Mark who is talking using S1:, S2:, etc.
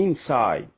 S1: inside.